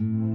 you.